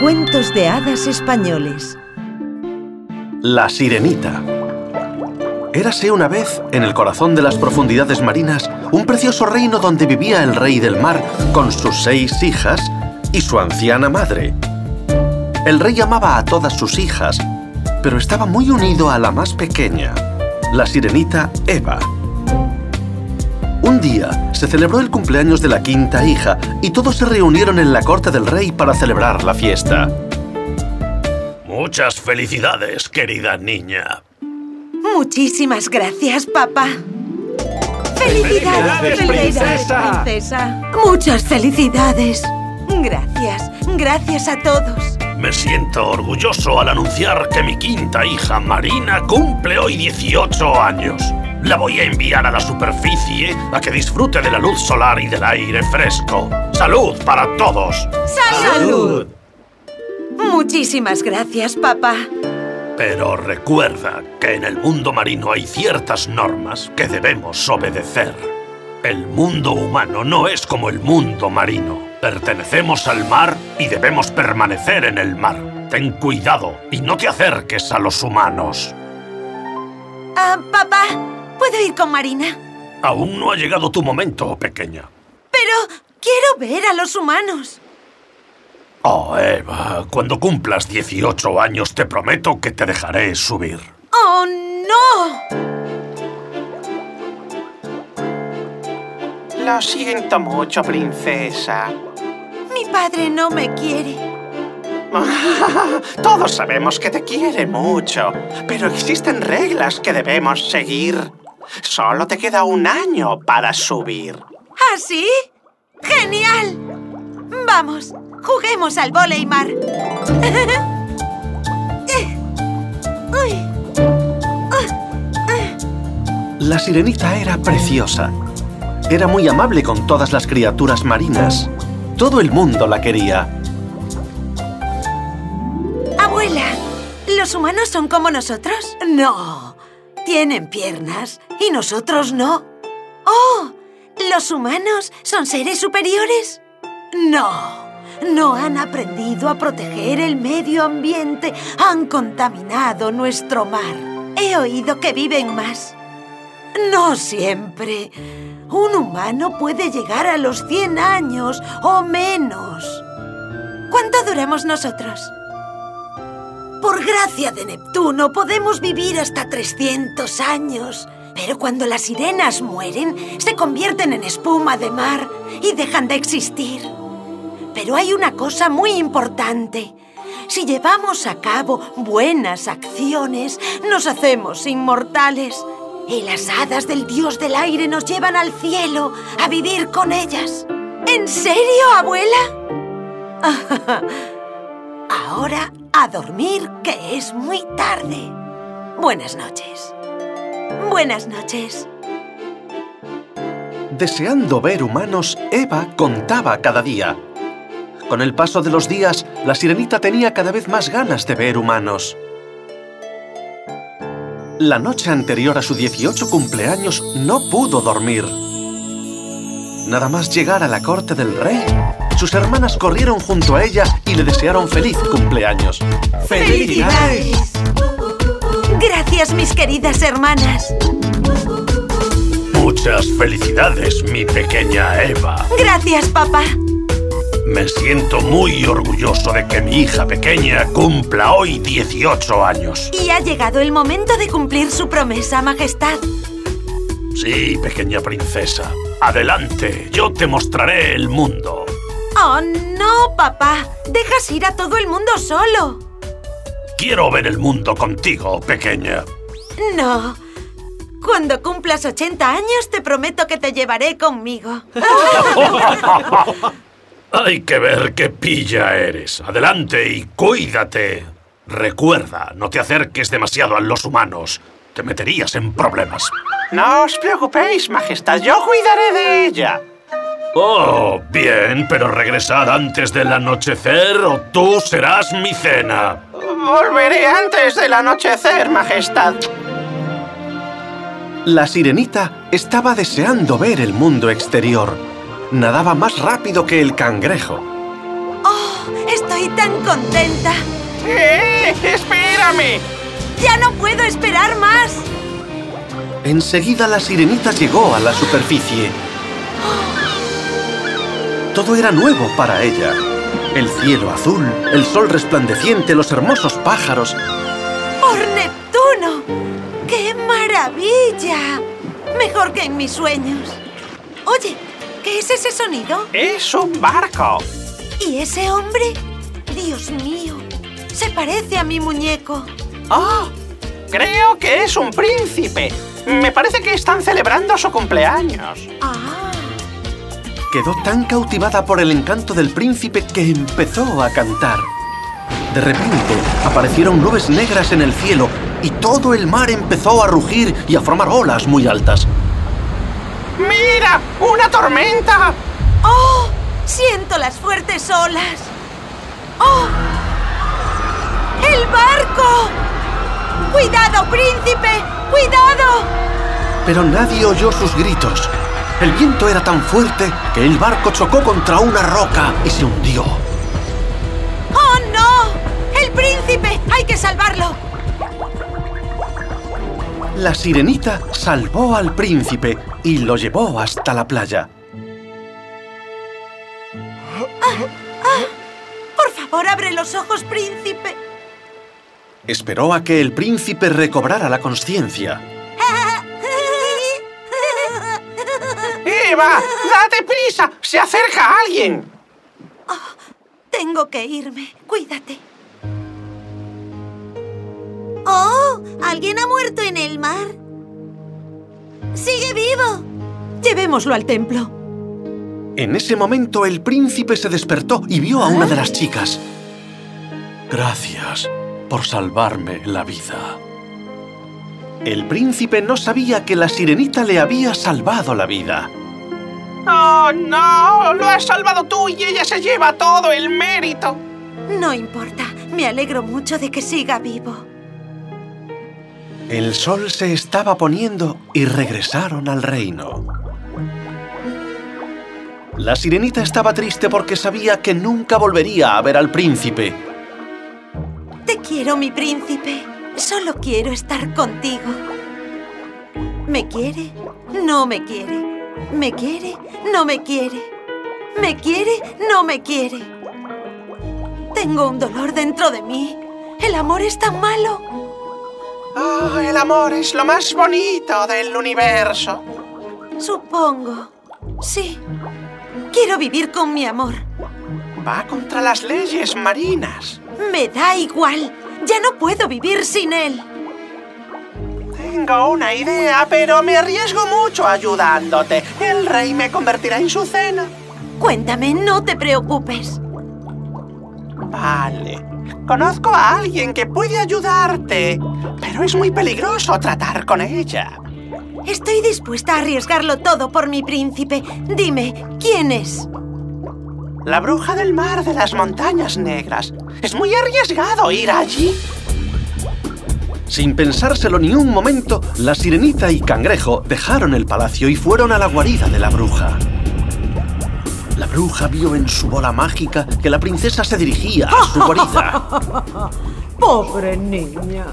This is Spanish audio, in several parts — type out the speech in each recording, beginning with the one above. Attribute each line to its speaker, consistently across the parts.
Speaker 1: Cuentos de hadas españoles
Speaker 2: La Sirenita Érase una vez, en el corazón de las profundidades marinas, un precioso reino donde vivía el rey del mar con sus seis hijas y su anciana madre. El rey amaba a todas sus hijas, pero estaba muy unido a la más pequeña, la sirenita Eva. Un día se celebró el cumpleaños de la quinta hija y todos se reunieron en la corte del rey para celebrar la fiesta.
Speaker 3: Muchas felicidades, querida niña.
Speaker 1: Muchísimas gracias, papá.
Speaker 4: ¡Felicidades, princesa!
Speaker 1: princesa! Muchas felicidades. Gracias, gracias a todos.
Speaker 3: Me siento orgulloso al anunciar que mi quinta hija Marina cumple hoy 18 años. La voy a enviar a la superficie a que disfrute de la luz solar y del aire fresco. ¡Salud para todos!
Speaker 1: ¡Salud! Muchísimas gracias, papá.
Speaker 3: Pero recuerda que en el mundo marino hay ciertas normas que debemos obedecer. El mundo humano no es como el mundo marino. Pertenecemos al mar y debemos permanecer en el mar. Ten cuidado y no te acerques a los humanos.
Speaker 1: Ah, papá, ¿puedo ir con Marina?
Speaker 3: Aún no ha llegado tu momento, pequeña.
Speaker 1: Pero quiero ver a los humanos.
Speaker 3: Oh, Eva, cuando cumplas 18 años te prometo que te dejaré subir.
Speaker 1: ¡Oh, no!
Speaker 4: Lo siento mucho, princesa.
Speaker 1: Mi padre no me quiere.
Speaker 4: Todos sabemos que te quiere mucho, pero existen reglas que debemos seguir. Solo te queda un año para subir.
Speaker 1: ¿Ah, sí? ¡Genial! Vamos, juguemos al volei mar. Uy.
Speaker 2: La sirenita era preciosa. Era muy amable con todas las criaturas marinas. Todo el mundo la quería.
Speaker 1: Abuela, ¿los humanos son como nosotros? No. Tienen piernas y nosotros no. ¡Oh! ¿Los humanos son seres superiores? No. No han aprendido a proteger el medio ambiente. Han contaminado nuestro mar. He oído que viven más. No siempre. Un humano puede llegar a los 100 años o menos. ¿Cuánto duramos nosotros? Por gracia de Neptuno podemos vivir hasta 300 años. Pero cuando las sirenas mueren, se convierten en espuma de mar y dejan de existir. Pero hay una cosa muy importante. Si llevamos a cabo buenas acciones, nos hacemos inmortales. Y las hadas del dios del aire nos llevan al cielo a vivir con ellas. ¿En serio, abuela? Ahora a dormir, que es muy tarde. Buenas noches. Buenas noches.
Speaker 2: Deseando ver humanos, Eva contaba cada día. Con el paso de los días, la sirenita tenía cada vez más ganas de ver humanos. La noche anterior a su 18 cumpleaños no pudo dormir. Nada más llegar a la corte del rey, sus hermanas corrieron junto a ella y le desearon feliz cumpleaños.
Speaker 1: ¡Felicidades! Gracias, mis queridas hermanas.
Speaker 3: Muchas felicidades, mi pequeña Eva.
Speaker 1: Gracias, papá.
Speaker 3: Me siento muy orgulloso de que mi hija pequeña cumpla hoy 18 años.
Speaker 1: Y ha llegado el momento de cumplir su promesa, Majestad.
Speaker 3: Sí, pequeña princesa. Adelante, yo te mostraré el mundo.
Speaker 1: Oh, no, papá. Dejas ir a todo el mundo solo.
Speaker 3: Quiero ver el mundo contigo, pequeña.
Speaker 1: No. Cuando cumplas 80 años, te prometo que te llevaré conmigo.
Speaker 3: Hay que ver qué pilla eres. Adelante y cuídate. Recuerda, no te acerques demasiado a los humanos. Te meterías en problemas.
Speaker 4: No os preocupéis, Majestad. Yo cuidaré de ella.
Speaker 3: Oh, bien, pero regresad antes del anochecer o tú serás mi cena.
Speaker 4: Volveré antes del anochecer, Majestad.
Speaker 2: La sirenita estaba deseando ver el mundo exterior. Nadaba más rápido que el cangrejo.
Speaker 1: ¡Oh! Estoy Estoy tan contenta.
Speaker 4: ¡Eh! ¡Espérame!
Speaker 1: ¡Ya no puedo esperar más!
Speaker 2: Enseguida la sirenita llegó a la superficie. Todo era nuevo para ella. El cielo azul, el sol resplandeciente, los hermosos pájaros.
Speaker 1: ¡Por Neptuno! ¡Qué maravilla! Mejor que en mis sueños. Oye, ¿qué es ese sonido?
Speaker 4: Es un barco.
Speaker 1: ¿Y ese hombre? Dios mío, se parece a mi muñeco.
Speaker 4: ¡Oh! Creo que es un príncipe. Me parece que están celebrando su cumpleaños.
Speaker 1: Ah,
Speaker 2: Quedó tan cautivada por el encanto del príncipe que empezó a cantar. De repente aparecieron nubes negras en el cielo y todo el mar empezó a rugir y a formar olas muy altas.
Speaker 4: ¡Mira! ¡Una tormenta!
Speaker 1: ¡Oh! Siento las fuertes olas. ¡Oh! ¡El barco! ¡Cuidado, príncipe! ¡Cuidado!
Speaker 2: Pero nadie oyó sus gritos. El viento era tan fuerte que el barco chocó contra una roca y se hundió.
Speaker 1: ¡Oh, no! ¡El príncipe! ¡Hay que salvarlo!
Speaker 2: La sirenita salvó al príncipe y lo llevó hasta la playa.
Speaker 1: Por favor, abre los ojos, príncipe.
Speaker 2: Esperó a que el príncipe recobrara la conciencia.
Speaker 4: ¡Eva! ¡Date prisa! ¡Se acerca alguien!
Speaker 1: Tengo que irme. Cuídate. ¡Oh! ¿Alguien ha muerto en el mar? ¡Sigue vivo! Llevémoslo al templo.
Speaker 2: En ese momento el príncipe se despertó y vio a una de las chicas. Gracias por salvarme la vida. El príncipe no sabía que la sirenita le había salvado la vida.
Speaker 4: ¡Oh, no! ¡Lo has salvado tú y ella se lleva todo el mérito!
Speaker 1: No importa. Me alegro mucho de que siga vivo.
Speaker 2: El sol se estaba poniendo y regresaron al reino. La sirenita estaba triste porque sabía que nunca volvería a ver al príncipe.
Speaker 1: Te quiero, mi príncipe. Solo quiero estar contigo. ¿Me quiere? No me quiere. ¿Me quiere? No me quiere. ¿Me quiere? No me quiere. Tengo un dolor dentro de mí. El amor es tan malo.
Speaker 4: ¡Oh, el amor es lo más bonito del universo!
Speaker 1: Supongo. Sí. Quiero vivir con mi amor.
Speaker 4: Va contra las leyes marinas.
Speaker 1: Me da igual. Ya no puedo vivir sin él.
Speaker 4: Tengo una idea, pero me arriesgo mucho ayudándote. El rey me convertirá en su cena.
Speaker 1: Cuéntame, no te preocupes.
Speaker 4: Vale. Conozco a alguien que puede ayudarte, pero es muy peligroso tratar con ella.
Speaker 1: Estoy dispuesta a arriesgarlo todo por mi príncipe. Dime, ¿quién es?
Speaker 4: La bruja del mar de las montañas negras. Es muy arriesgado ir allí.
Speaker 2: Sin pensárselo ni un momento, la sirenita y Cangrejo dejaron el palacio y fueron a la guarida de la bruja. La bruja vio en su bola mágica que la princesa se dirigía a su guarida.
Speaker 1: Pobre niña.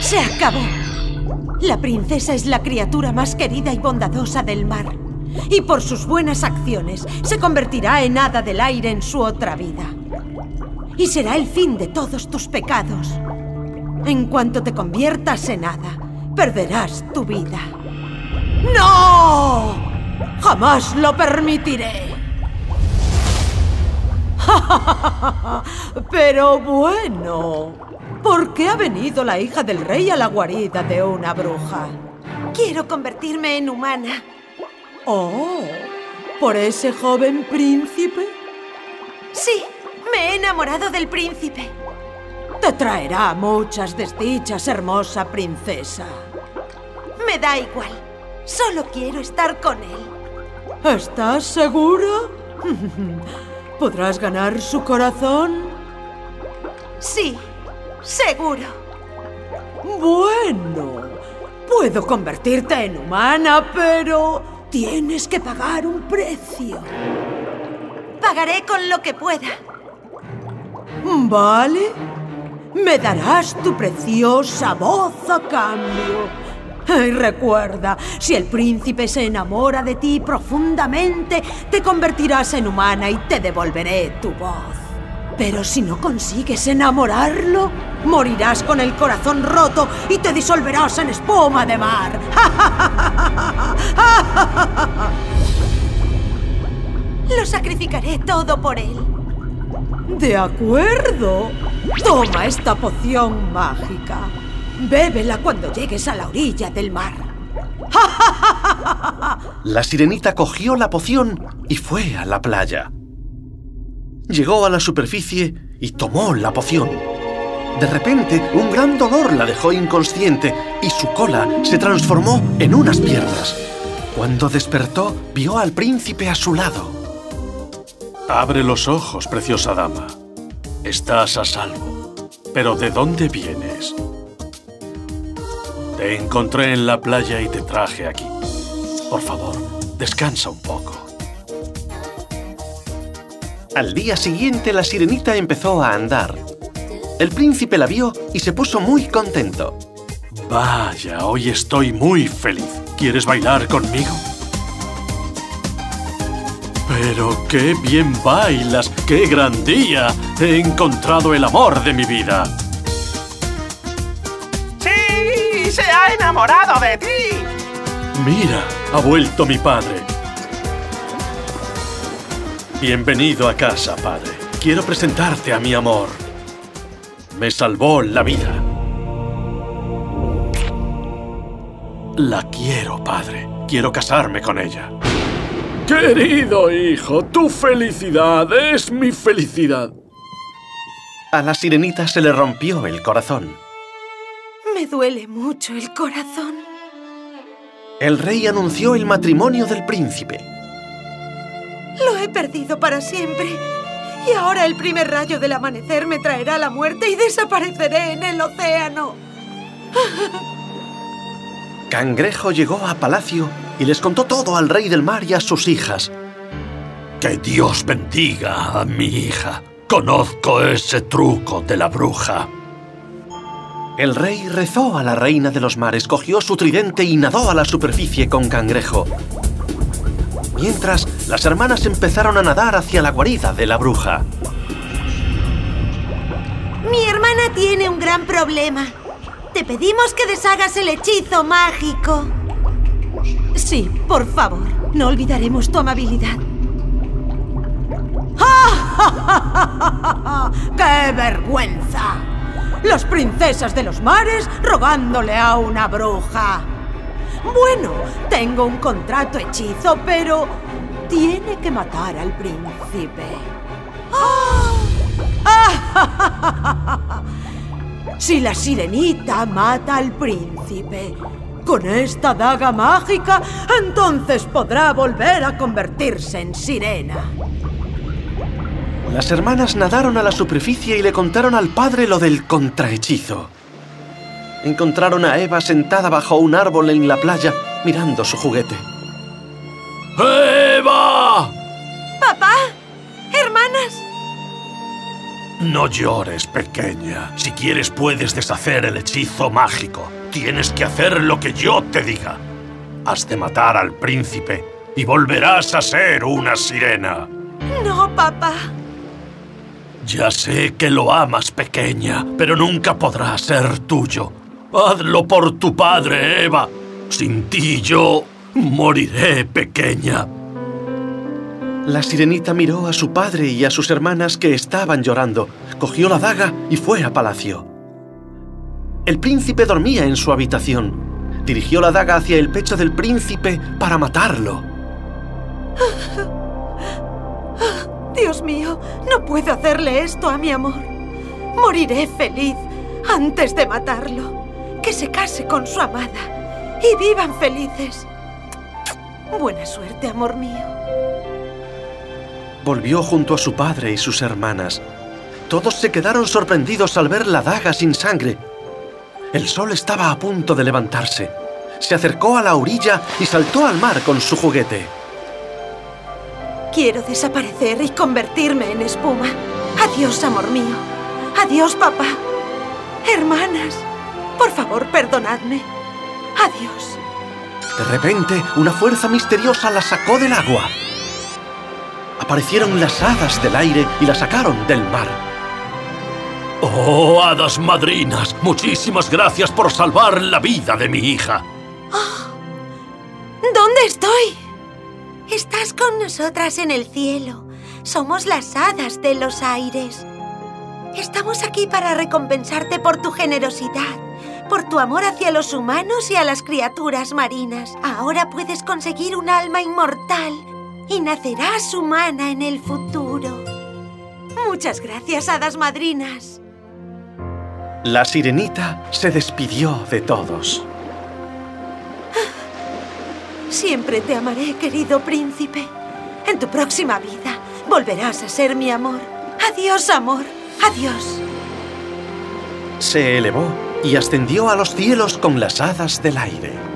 Speaker 1: Se acabó. La princesa es la criatura más querida y bondadosa del mar. Y por sus buenas acciones se convertirá en hada del aire en su otra vida. Y será el fin de todos tus pecados. En cuanto te conviertas en hada, perderás tu vida. ¡No! ¡Jamás lo permitiré! Pero bueno, ¿por qué ha venido la hija del rey a la guarida de una bruja? Quiero convertirme en humana. Oh, ¿por ese joven príncipe? Sí, me he enamorado del príncipe. Te traerá muchas desdichas, hermosa princesa. Me da igual. Solo quiero estar con él. ¿Estás segura? ¿Podrás ganar su corazón? Sí, seguro. Bueno, puedo convertirte en humana, pero tienes que pagar un precio. Pagaré con lo que pueda.
Speaker 5: Vale. Me darás tu preciosa voz a cambio. Y recuerda, si el príncipe se enamora de ti profundamente, te convertirás en humana y te devolveré tu voz. Pero si no consigues enamorarlo, morirás con el corazón roto y te disolverás en espuma de mar.
Speaker 1: Lo sacrificaré todo por él.
Speaker 5: De acuerdo. Toma esta poción mágica. Bébela cuando llegues a la orilla del mar.
Speaker 2: La sirenita cogió la poción y fue a la playa. Llegó a la superficie y tomó la poción. De repente, un gran dolor la dejó inconsciente y su cola se transformó en unas piernas. Cuando despertó, vio al príncipe a su lado.
Speaker 3: Abre los ojos, preciosa dama. Estás a salvo. ¿Pero de dónde vienes? Te encontré en la playa y te traje aquí. Por favor, descansa un poco.
Speaker 2: Al día siguiente, la sirenita empezó a andar. El príncipe la vio y se puso muy contento.
Speaker 3: Vaya, hoy estoy muy feliz. ¿Quieres bailar conmigo? Pero qué bien bailas, qué gran día. He encontrado el amor de mi vida.
Speaker 4: ¡Sí! ¡Se ha enamorado de ti!
Speaker 3: Mira, ha vuelto mi padre. Bienvenido a casa, padre. Quiero presentarte a mi amor. Me salvó la vida. La quiero, padre. Quiero casarme con ella. Querido hijo, tu felicidad es mi felicidad.
Speaker 2: A la sirenita se le rompió el corazón.
Speaker 1: Me duele mucho el corazón.
Speaker 2: El rey anunció el matrimonio del príncipe.
Speaker 1: Lo he perdido para siempre. Y ahora el primer rayo del amanecer me traerá la muerte y desapareceré en el océano.
Speaker 2: Cangrejo llegó a palacio y les contó todo al rey del mar y a sus hijas.
Speaker 3: Que Dios bendiga a mi hija. Conozco ese truco de la bruja.
Speaker 2: El rey rezó a la reina de los mares, cogió su tridente y nadó a la superficie con Cangrejo. Mientras, las hermanas empezaron a nadar hacia la guarida de la bruja.
Speaker 1: Mi hermana tiene un gran problema. Te pedimos que deshagas el hechizo mágico. Por favor. No olvidaremos tu amabilidad.
Speaker 5: ¡Qué vergüenza! Las princesas de los mares rogándole a una bruja. Bueno, tengo un contrato hechizo, pero tiene que matar al príncipe. Si la sirenita mata al príncipe con esta daga mágica, entonces podrá volver a convertirse en sirena.
Speaker 2: Las hermanas nadaron a la superficie y le contaron al padre lo del contrahechizo. Encontraron a Eva sentada bajo un árbol en la playa, mirando su juguete.
Speaker 3: ¡Eva! No llores, pequeña. Si quieres puedes deshacer el hechizo mágico. Tienes que hacer lo que yo te diga. Has de matar al príncipe y volverás a ser una sirena.
Speaker 1: No, papá.
Speaker 3: Ya sé que lo amas, pequeña, pero nunca podrá ser tuyo. Hazlo por tu padre, Eva. Sin ti yo moriré, pequeña.
Speaker 2: La sirenita miró a su padre y a sus hermanas que estaban llorando, cogió la daga y fue a palacio. El príncipe dormía en su habitación. Dirigió la daga hacia el pecho del príncipe para matarlo.
Speaker 1: Dios mío, no puedo hacerle esto a mi amor. Moriré feliz antes de matarlo. Que se case con su amada y vivan felices. Buena suerte, amor mío.
Speaker 2: Volvió junto a su padre y sus hermanas. Todos se quedaron sorprendidos al ver la daga sin sangre. El sol estaba a punto de levantarse. Se acercó a la orilla y saltó al mar con su juguete.
Speaker 1: Quiero desaparecer y convertirme en espuma. Adiós, amor mío. Adiós, papá. Hermanas, por favor, perdonadme. Adiós.
Speaker 2: De repente, una fuerza misteriosa la sacó del agua. Aparecieron las hadas del aire y la sacaron del mar.
Speaker 3: ¡Oh, hadas madrinas! Muchísimas gracias por salvar la vida de mi hija.
Speaker 1: ¿Dónde estoy? Estás con nosotras en el cielo. Somos las hadas de los aires. Estamos aquí para recompensarte por tu generosidad, por tu amor hacia los humanos y a las criaturas marinas. Ahora puedes conseguir un alma inmortal y nacerás humana en el futuro. Muchas gracias, hadas madrinas.
Speaker 2: La sirenita se despidió de todos.
Speaker 1: Siempre te amaré, querido príncipe. En tu próxima vida volverás a ser mi amor. Adiós, amor. Adiós.
Speaker 2: Se elevó y ascendió a los cielos con las hadas del aire.